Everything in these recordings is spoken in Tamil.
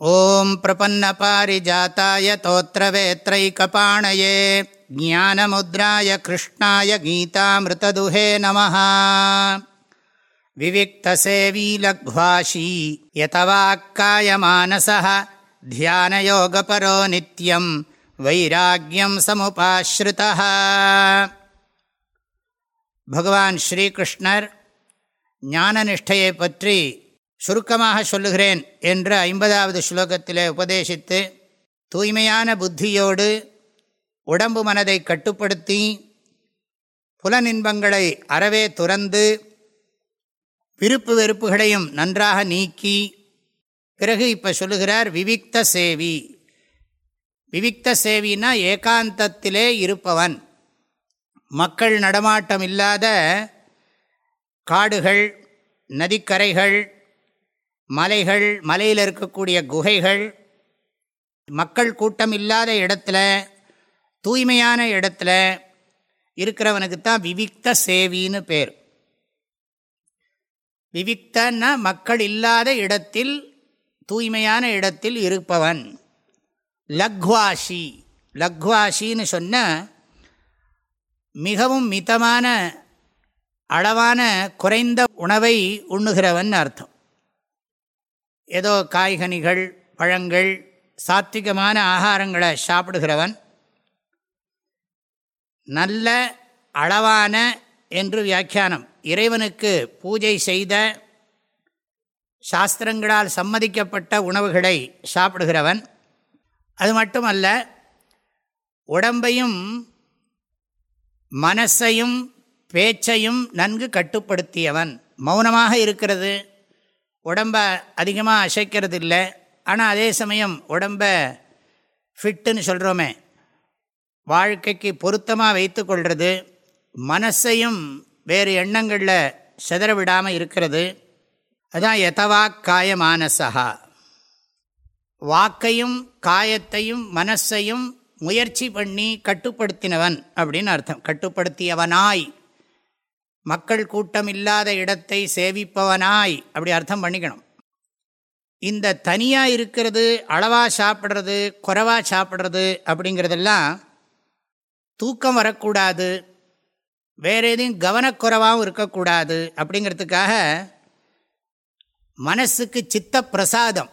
ॐ प्रपन्नपारिजाताय तोत्रवेत्रैकपाणये ज्ञानमुद्राय कृष्णाय गीतामृतदुहे नमः विविक्तसेवीलघ्वाशी यतवाक्कायमानसः ध्यानयोगपरो नित्यं वैराग्यं समुपाश्रितः பகவான் ஸ்ரீகிருஷ்ணர் ஞான நிஷ்டையை பற்றி சுருக்கமாக சொல்லுகிறேன் என்று ஐம்பதாவது ஸ்லோகத்தில் உபதேசித்து தூய்மையான புத்தியோடு உடம்பு மனதை கட்டுப்படுத்தி புலனின்பங்களை அறவே துறந்து விருப்பு வெறுப்புகளையும் நன்றாக நீக்கி பிறகு இப்போ சொல்லுகிறார் விவிக்த சேவி. விவிக்த சேவினா ஏகாந்தத்திலே இருப்பவன். மக்கள் நடமாட்டம் இல்லாத காடுகள் நதிக்கரைகள் மலைகள் மலையில் இருக்கக்கூடிய குகைகள் மக்கள் கூட்டம் இல்லாத இடத்துல தூய்மையான இடத்துல இருக்கிறவனுக்கு தான் விவிக்த சேவின்னு பேர். விவிக்தன்னா மக்கள் இல்லாத இடத்தில் தூய்மையான இடத்தில் இருப்பவன். லக்வாஷி லக்வாஷின்னு சொன்ன மிகவும் மிதமான அளவான குறைந்த உணவை உண்ணுகிறவன் அர்த்தம். ஏதோ காய்கனிகள் பழங்கள் சாத்விகமான ஆகாரங்களை சாப்பிடுகிறவன் நல்ல அளவான என்று வியாக்கியானம். இறைவனுக்கு பூஜை செய்த சாஸ்திரங்களால் சம்மதிக்கப்பட்ட உணவுகளை சாப்பிடுகிறவன். அது மட்டுமல்ல உடம்பையும் மனசையும் பேச்சையும் நன்கு கட்டுப்படுத்தியவன். மௌனமாக இருக்கிறது. உடம்ப அதிகமாக அசைக்கிறது இல்லை ஆனால் அதே சமயம் உடம்ப ஃபிட்டுன்னு சொல்கிறோமே வாழ்க்கைக்கு பொருத்தமாக வைத்து கொள்வது மனசையும் வேறு எண்ணங்களில் செதற விடாமல் இருக்கிறது. அதுதான் எதவா காய மானசா வாக்கையும் காயத்தையும் மனசையும் முயற்சி பண்ணி கட்டுப்படுத்தினவன் அப்படின்னு அர்த்தம். கட்டுப்படுத்தியவனாய் மக்கள் கூட்டம் இல்லாத இடத்தை சேவிப்பவனாய் அப்படி அர்த்தம் பண்ணிக்கணும். இந்த தனியாக இருக்கிறது அளவாக சாப்பிட்றது குறைவாக சாப்பிட்றது அப்படிங்கிறதெல்லாம் தூக்கம் வரக்கூடாது வேறு எதையும் கவனக்குறைவாகவும் இருக்கக்கூடாது அப்படிங்கிறதுக்காக மனசுக்கு சித்த பிரசாதம்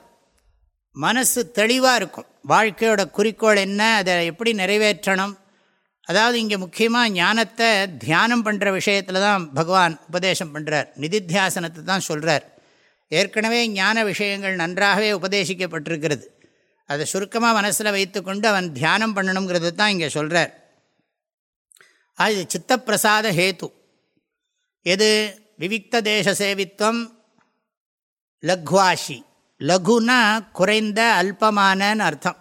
மனசு தெளிவாக இருக்கும். வாழ்க்கையோட குறிக்கோள் என்ன அதை எப்படி நிறைவேற்றணும் அதாவது இங்கே முக்கியமாக ஞானத்தை தியானம் பண்ணுற விஷயத்தில் தான் பகவான் உபதேசம் பண்ணுறார் நிதித்தியாசனத்தை தான் சொல்கிறார் ஏற்கனவே ஞான விஷயங்கள் நன்றாகவே உபதேசிக்கப்பட்டிருக்கிறது. அதை சுருக்கமாக மனசில் வைத்துக்கொண்டு அவன் தியானம் பண்ணணுங்கிறது தான் இங்கே சொல்கிறார் அது சித்தப்பிரசாத ஹேத்து. எது? விவிக்த தேச சேவித்வம் லக்வாஷி. லகுனா குறைந்த அல்பமானன்னு அர்த்தம்.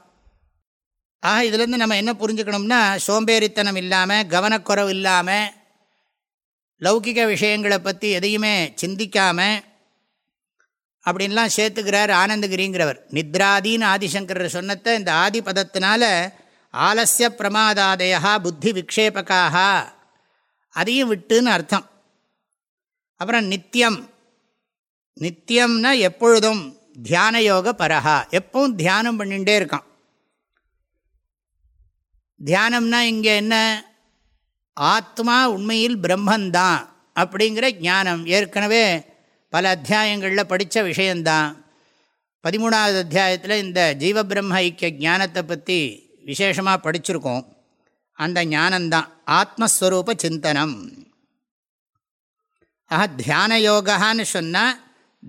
ஆக இதுலேருந்து நம்ம என்ன புரிஞ்சுக்கணும்னா சோம்பேறித்தனம் இல்லாமல் கவனக்குறவு இல்லாமல் லௌகிக விஷயங்களை பற்றி எதையுமே சிந்திக்காமல் அப்படின்லாம் சேர்த்துக்கிறார் ஆனந்தகிரிங்கிறவர். நித்ராதீன் ஆதிசங்கரர் சொன்னத்தை இந்த ஆதி பதத்தினால ஆலசிய பிரமாதாதயா புத்தி விக்ஷேபக்காக அதையும் விட்டுன்னு அர்த்தம். அப்புறம் நித்தியம் நித்தியம்னா எப்பொழுதும் தியான யோக பரஹா எப்பவும் தியானம் பண்ணிகிட்டே இருக்கான். தியானம்னா இங்கே என்ன? ஆத்மா உண்மையில் பிரம்மந்தான் அப்படிங்கிற ஞானம். ஏற்கனவே பல அத்தியாயங்களில் படித்த விஷயந்தான் பதிமூணாவது அத்தியாயத்தில் இந்த ஜீவபிரம்ம ஐக்கிய ஞானத்தை பற்றி விசேஷமாக படிச்சிருக்கோம். அந்த ஞானந்தான் ஆத்மஸ்வரூப சிந்தனம். ஆஹா தியான யோகான்னு சொன்னால்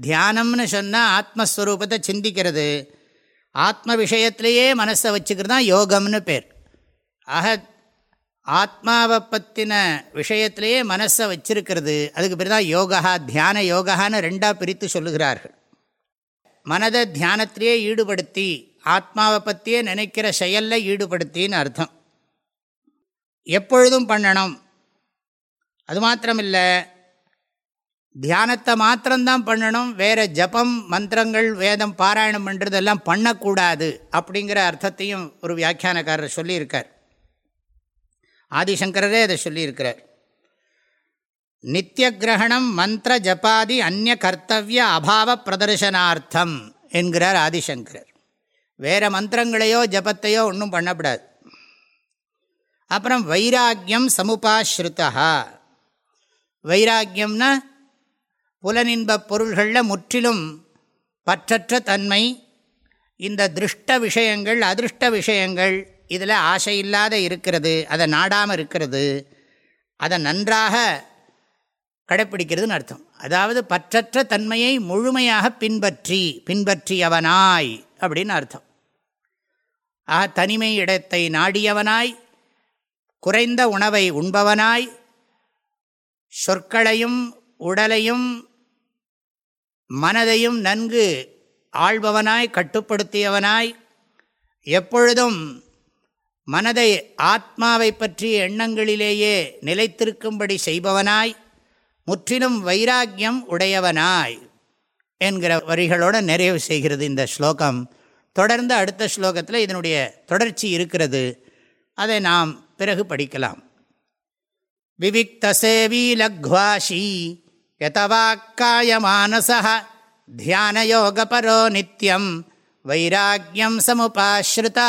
தியானம்னு சொன்னால் ஆத்மஸ்வரூபத்தை சிந்திக்கிறது. ஆத்ம விஷயத்திலேயே மனசை வச்சுக்கிறது தான் யோகம்னு பேர். ஆக ஆத்மாவை பற்றின விஷயத்திலேயே மனசை வச்சிருக்கிறது. அதுக்கு பேர் தான் யோகா தியான யோகான்னு ரெண்டாக பிரித்து சொல்லுகிறார்கள். மனதை தியானத்திலேயே ஈடுபடுத்தி ஆத்மாவை பற்றியே நினைக்கிற செயலில் ஈடுபடுத்தின்னு அர்த்தம். எப்பொழுதும் பண்ணணும். அது மாத்திரமில்லை தியானத்தை மாத்திரம்தான் பண்ணணும். வேறு ஜபம் மந்திரங்கள் வேதம் பாராயணம் பண்ணுறதெல்லாம் பண்ணக்கூடாது அப்படிங்கிற அர்த்தத்தையும் ஒரு வியாக்கியானக்காரர் சொல்லியிருக்கார். ஆதிசங்கரரே அதை சொல்லியிருக்கிறார். நித்திய கிரகணம் மந்திர ஜபாதி அந்நிய கர்த்தவிய அபாவ பிரதர்சனார்த்தம் என்கிறார் ஆதிசங்கரர். வேறு மந்திரங்களையோ ஜபத்தையோ ஒன்றும் பண்ணப்படாது. அப்புறம் வைராக்கியம் சமுபாஸ்ருதா வைராக்கியம்னா புலனின்ப பொருள்களில் முற்றிலும் பற்றற்ற தன்மை இந்த திருஷ்ட விஷயங்கள் அதிருஷ்ட விஷயங்கள் இதில் ஆசை இல்லாத இருக்கிறது அதை நாடாமல் இருக்கிறது அதை நன்றாக கடைப்பிடிக்கிறதுன்னு அர்த்தம். அதாவது பற்றற்ற தன்மையை முழுமையாக பின்பற்றி பின்பற்றியவனாய் அப்படின்னு அர்த்தம். ஆக தனிமை இடத்தை நாடியவனாய் குறைந்த உணவை உண்பவனாய் சொற்களையும் உடலையும் மனதையும் நன்கு ஆள்பவனாய் கட்டுப்படுத்தியவனாய் எப்பொழுதும் மனதை ஆத்மாவை பற்றிய எண்ணங்களிலேயே நிலைத்திருக்கும்படி செய்பவனாய் முற்றிலும் வைராக்கியம் உடையவனாய் என்கிற வரிகளோடு நிறைவு செய்கிறது இந்த ஸ்லோகம். தொடர்ந்து அடுத்த ஸ்லோகத்தில் இதனுடைய தொடர்ச்சி இருக்கிறது. அதை நாம் பிறகு படிக்கலாம். விவிக்தசேவி லக்வாஷி யதவாக்காய மானசா தியானயோகபரோ நித்தியம் வைராக்கியம் சமுபாஸ்ருதா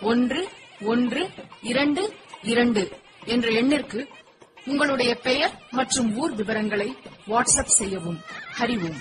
ஒன்று ஒன்று இரண்டு இரண்டு என்ற எண்ணிற்கு உங்களுடைய பெயர் மற்றும் ஊர் விவரங்களை வாட்ஸ்அப் செய்யவும். ஹரிவோம்